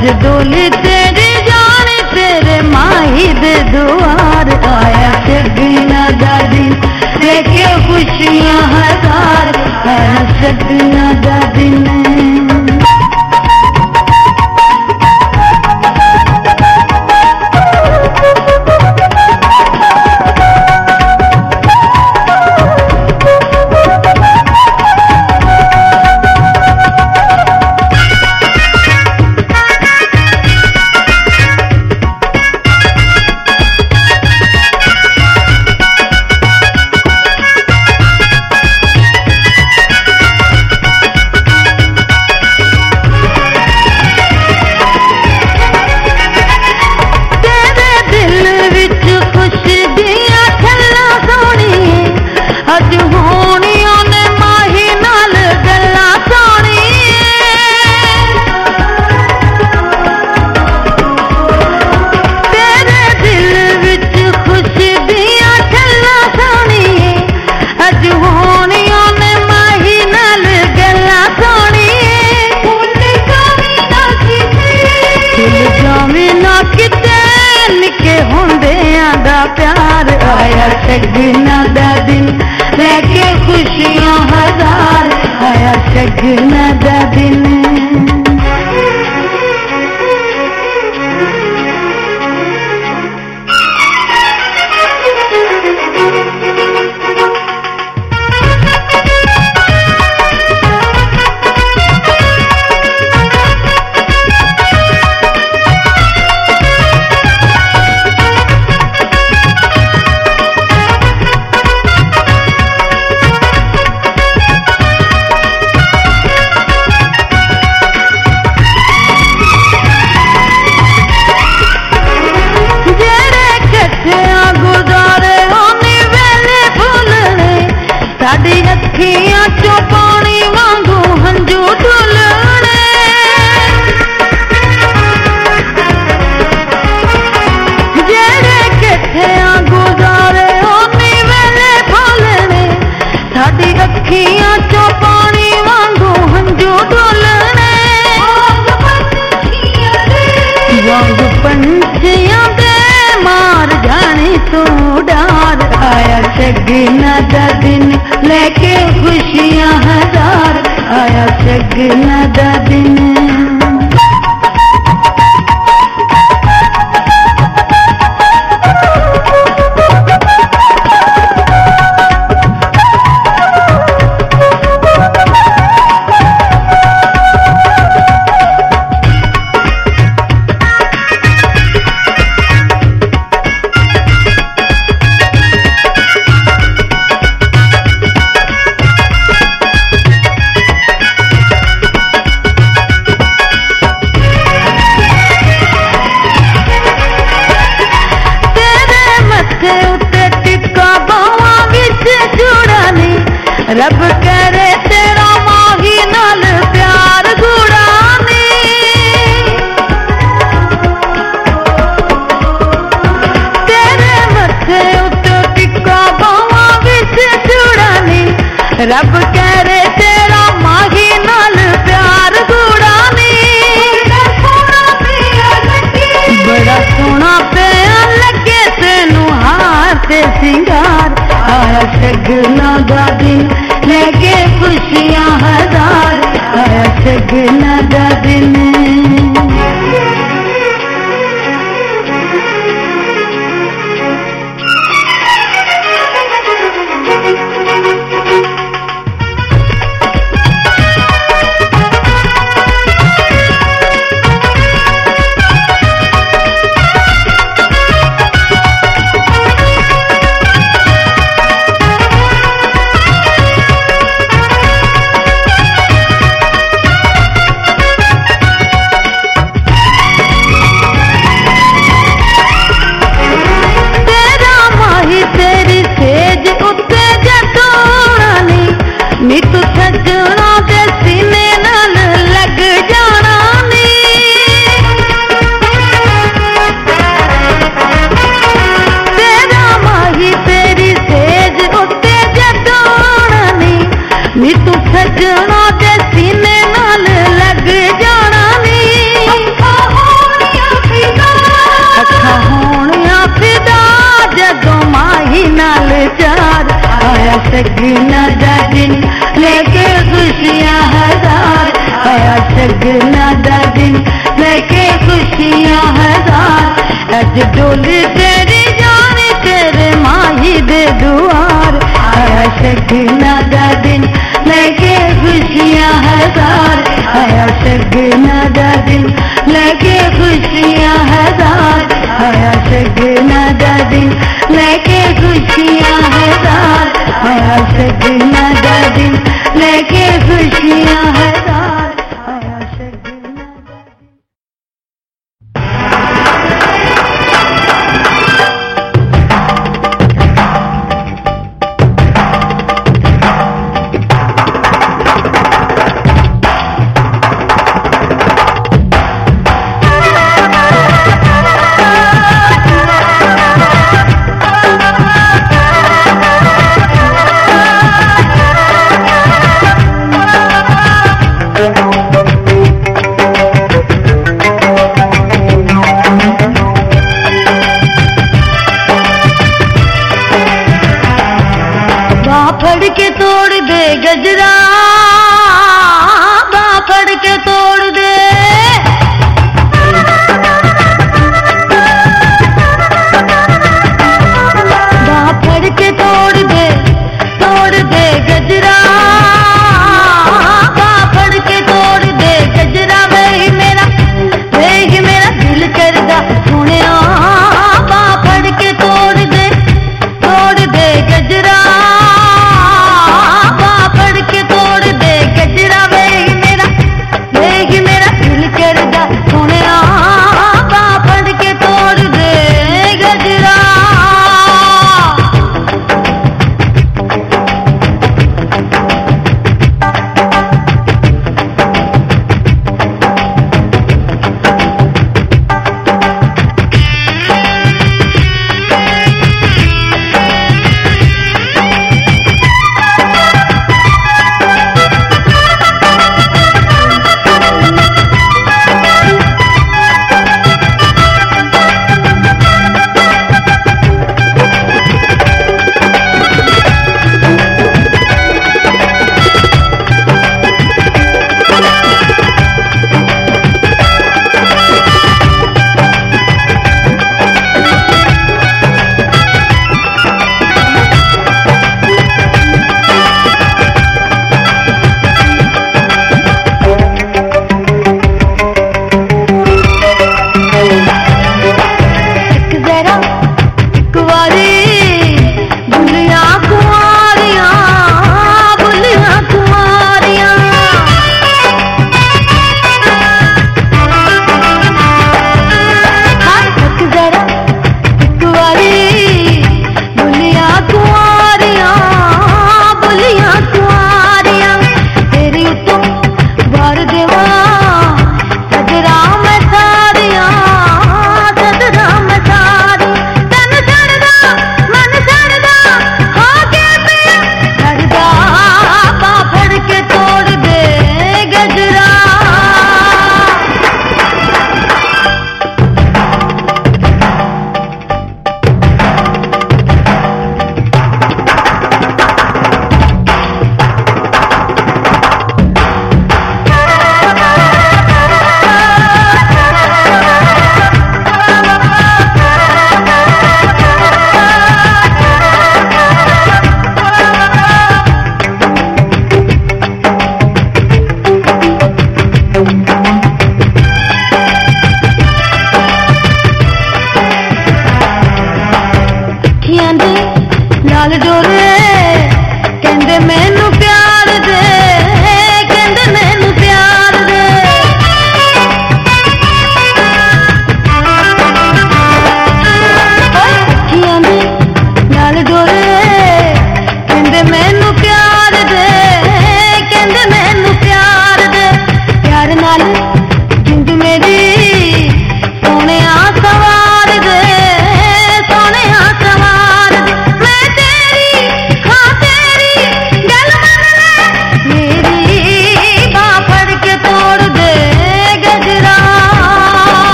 आज डोली तेरी जाने, तेरे माही दे दुआर आया के बिना दादी देखे खुशियाँ हज़ार आया से दादी ने que nada